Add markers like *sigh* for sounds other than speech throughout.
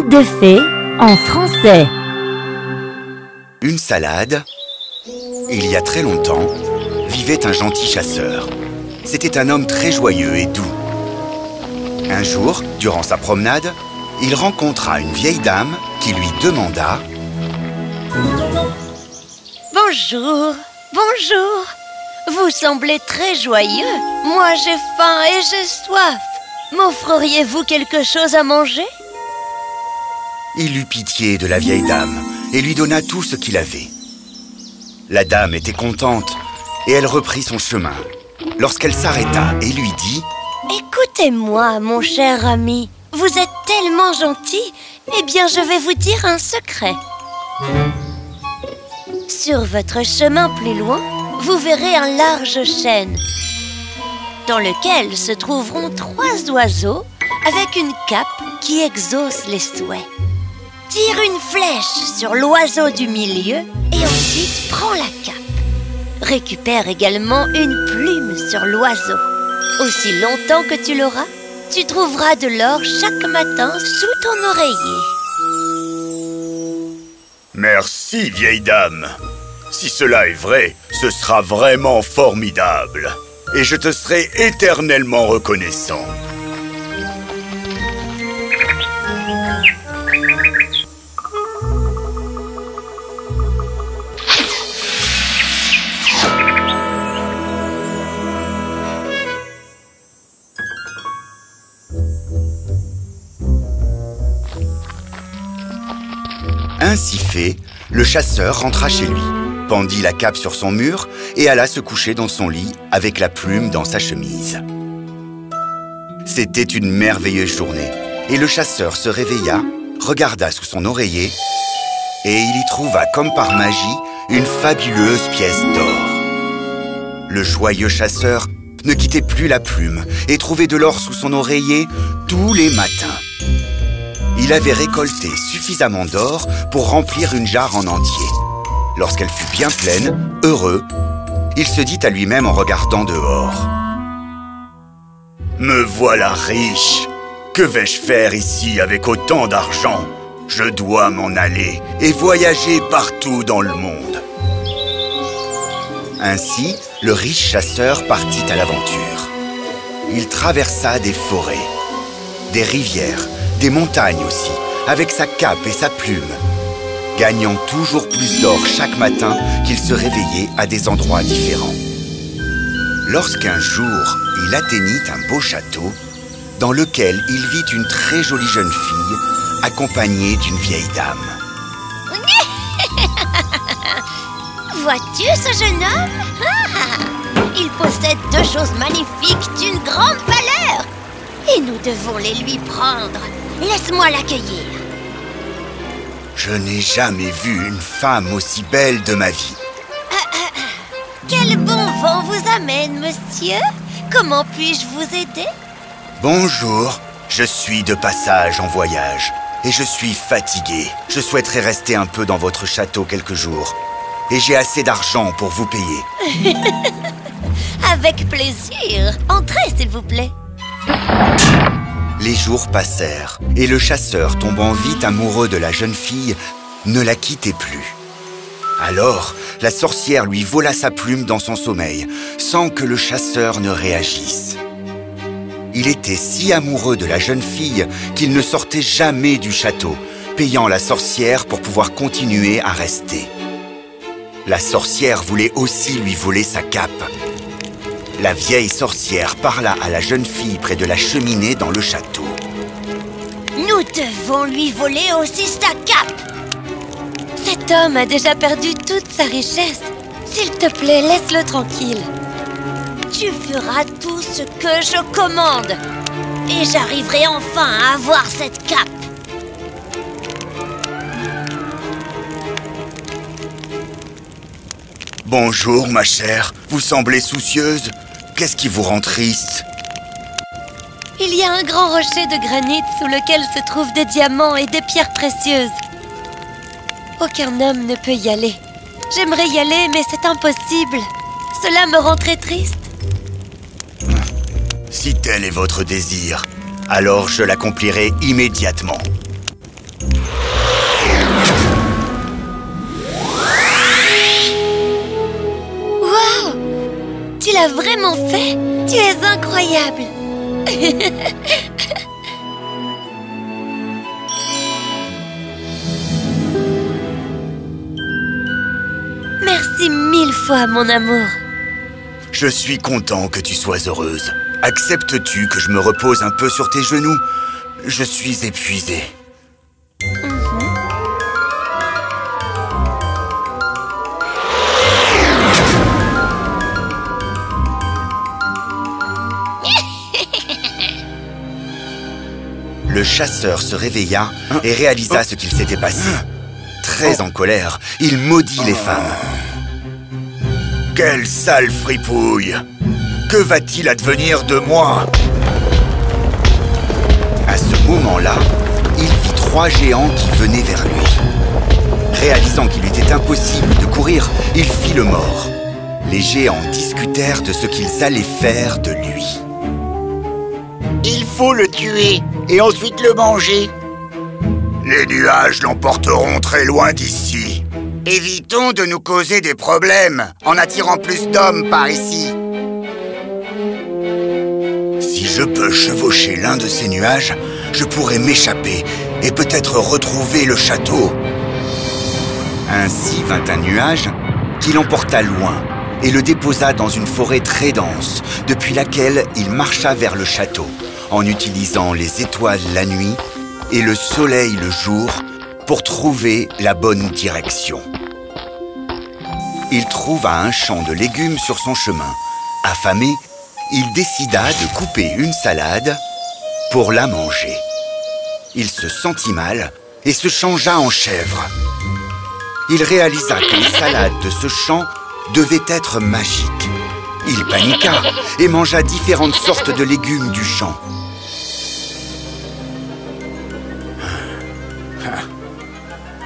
Conte de fées en français. Une salade. Il y a très longtemps, vivait un gentil chasseur. C'était un homme très joyeux et doux. Un jour, durant sa promenade, il rencontra une vieille dame qui lui demanda Bonjour, bonjour Vous semblez très joyeux Moi j'ai faim et j'ai soif M'offririez-vous quelque chose à manger? Il eut pitié de la vieille dame et lui donna tout ce qu'il avait. La dame était contente et elle reprit son chemin. Lorsqu'elle s'arrêta et lui dit Écoutez-moi, mon cher ami, vous êtes tellement gentil, eh bien je vais vous dire un secret. Sur votre chemin plus loin, vous verrez un large chêne dans lequel se trouveront trois oiseaux avec une cape qui exauce les souhaits. Tire une flèche sur l'oiseau du milieu et ensuite prends la cape. Récupère également une plume sur l'oiseau. Aussi longtemps que tu l'auras, tu trouveras de l'or chaque matin sous ton oreiller. Merci, vieille dame. Si cela est vrai, ce sera vraiment formidable et je te serai éternellement reconnaissant. Ainsi fait, le chasseur rentra chez lui pendit la cape sur son mur et alla se coucher dans son lit avec la plume dans sa chemise. C'était une merveilleuse journée et le chasseur se réveilla, regarda sous son oreiller et il y trouva comme par magie une fabuleuse pièce d'or. Le joyeux chasseur ne quittait plus la plume et trouvait de l'or sous son oreiller tous les matins. Il avait récolté suffisamment d'or pour remplir une jarre en entier. Lorsqu'elle fut bien pleine, heureux, il se dit à lui-même en regardant dehors. Me voilà riche Que vais-je faire ici avec autant d'argent? Je dois m'en aller et voyager partout dans le monde. Ainsi, le riche chasseur partit à l'aventure. Il traversa des forêts, des rivières, des montagnes aussi, avec sa cape et sa plume, gagnant toujours plus d'or chaque matin qu'il se réveillait à des endroits différents. Lorsqu'un jour, il atteignit un beau château, dans lequel il vit une très jolie jeune fille, accompagnée d'une vieille dame. *laughs* Vois-tu ce jeune homme? *laughs* Il possède deux choses magnifiques d'une grande valeur Et nous devons les lui prendre Laisse-moi l'accueillir je n'ai jamais vu une femme aussi belle de ma vie. Quel bon vent vous amène, monsieur Comment puis-je vous aider? Bonjour, je suis de passage en voyage et je suis fatigué. Je souhaiterais rester un peu dans votre château quelques jours. Et j'ai assez d'argent pour vous payer. *laughs* Avec plaisir. Entrez, s'il vous plaît. Les jours passèrent, et le chasseur, tombant vite amoureux de la jeune fille, ne la quittait plus. Alors, la sorcière lui vola sa plume dans son sommeil, sans que le chasseur ne réagisse. Il était si amoureux de la jeune fille qu'il ne sortait jamais du château, payant la sorcière pour pouvoir continuer à rester. La sorcière voulait aussi lui voler sa cape, la vieille sorcière parla à la jeune fille près de la cheminée dans le château. Nous devons lui voler aussi sa cape Cet homme a déjà perdu toute sa richesse. S'il te plaît, laisse-le tranquille. Tu feras tout ce que je commande. Et j'arriverai enfin à avoir cette cape. Bonjour, ma chère. Vous semblez soucieuse? Qu'est-ce qui vous rend triste Il y a un grand rocher de granit sous lequel se trouvent des diamants et des pierres précieuses. Aucun homme ne peut y aller. J'aimerais y aller, mais c'est impossible. Cela me rend très triste. Si tel est votre désir, alors je l'accomplirai immédiatement. Tu es incroyable *laughs* Merci mille fois, mon amour. Je suis content que tu sois heureuse. Acceptes-tu que je me repose un peu sur tes genoux? Je suis épuisé. Le chasseur se réveilla et réalisa ce qu'il s'était passé. Très en colère, il maudit les femmes. Quelle sale fripouille Que va-t-il advenir de moi À ce moment-là, il vit trois géants qui venaient vers lui. Réalisant qu'il était impossible de courir, il fit le mort. Les géants discutèrent de ce qu'ils allaient faire de lui. Il faut le tuer et ensuite le manger. Les nuages l'emporteront très loin d'ici. Évitons de nous causer des problèmes en attirant plus d'hommes par ici. Si je peux chevaucher l'un de ces nuages, je pourrai m'échapper et peut-être retrouver le château. Ainsi vint un nuage qui l'emporta loin et le déposa dans une forêt très dense, depuis laquelle il marcha vers le château, en utilisant les étoiles la nuit et le soleil le jour pour trouver la bonne direction. Il trouva un champ de légumes sur son chemin. Affamé, il décida de couper une salade pour la manger. Il se sentit mal et se changea en chèvre. Il réalisa que les salades de ce champ devaient être magiques. Il paniqua et mangea différentes sortes de légumes du champ.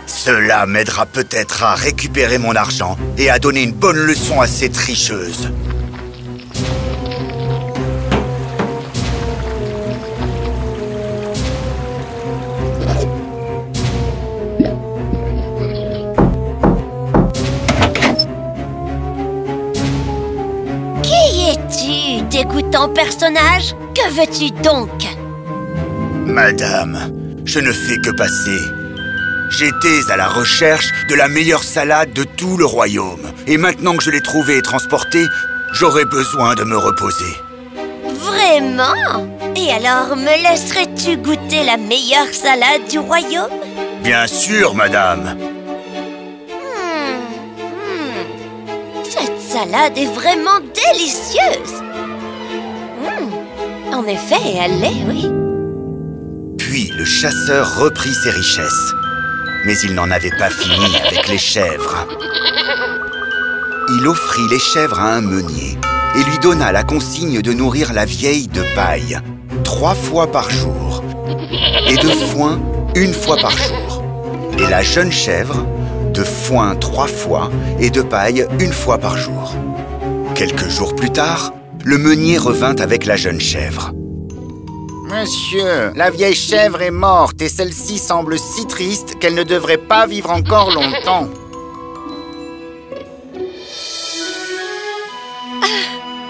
Cela m'aidera peut-être à récupérer mon argent et à donner une bonne leçon à ces tricheuses. Dégoûtant personnage Que veux-tu donc Madame, je ne fais que passer. J'étais à la recherche de la meilleure salade de tout le royaume. Et maintenant que je l'ai trouvée et transportée, j'aurais besoin de me reposer. Vraiment Et alors, me laisserais-tu goûter la meilleure salade du royaume Bien sûr, madame. Hmm, hmm. Cette salade est vraiment délicieuse Hmm. En effet, elle l'est, oui. Puis le chasseur reprit ses richesses. Mais il n'en avait pas fini avec les chèvres. Il offrit les chèvres à un meunier et lui donna la consigne de nourrir la vieille de paille trois fois par jour et de foin une fois par jour. Et la jeune chèvre de foin trois fois et de paille une fois par jour. Quelques jours plus tard, le meunier revint avec la jeune chèvre. Monsieur, la vieille chèvre est morte et celle-ci semble si triste qu'elle ne devrait pas vivre encore longtemps.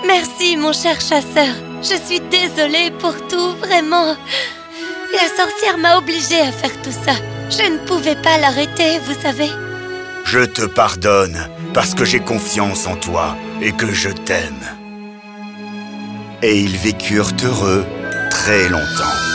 Merci, mon cher chasseur. Je suis désolée pour tout, vraiment. La sorcière m'a obligée à faire tout ça. Je ne pouvais pas l'arrêter, vous savez. Je te pardonne parce que j'ai confiance en toi et que je t'aime. Et ils vécurent heureux très longtemps.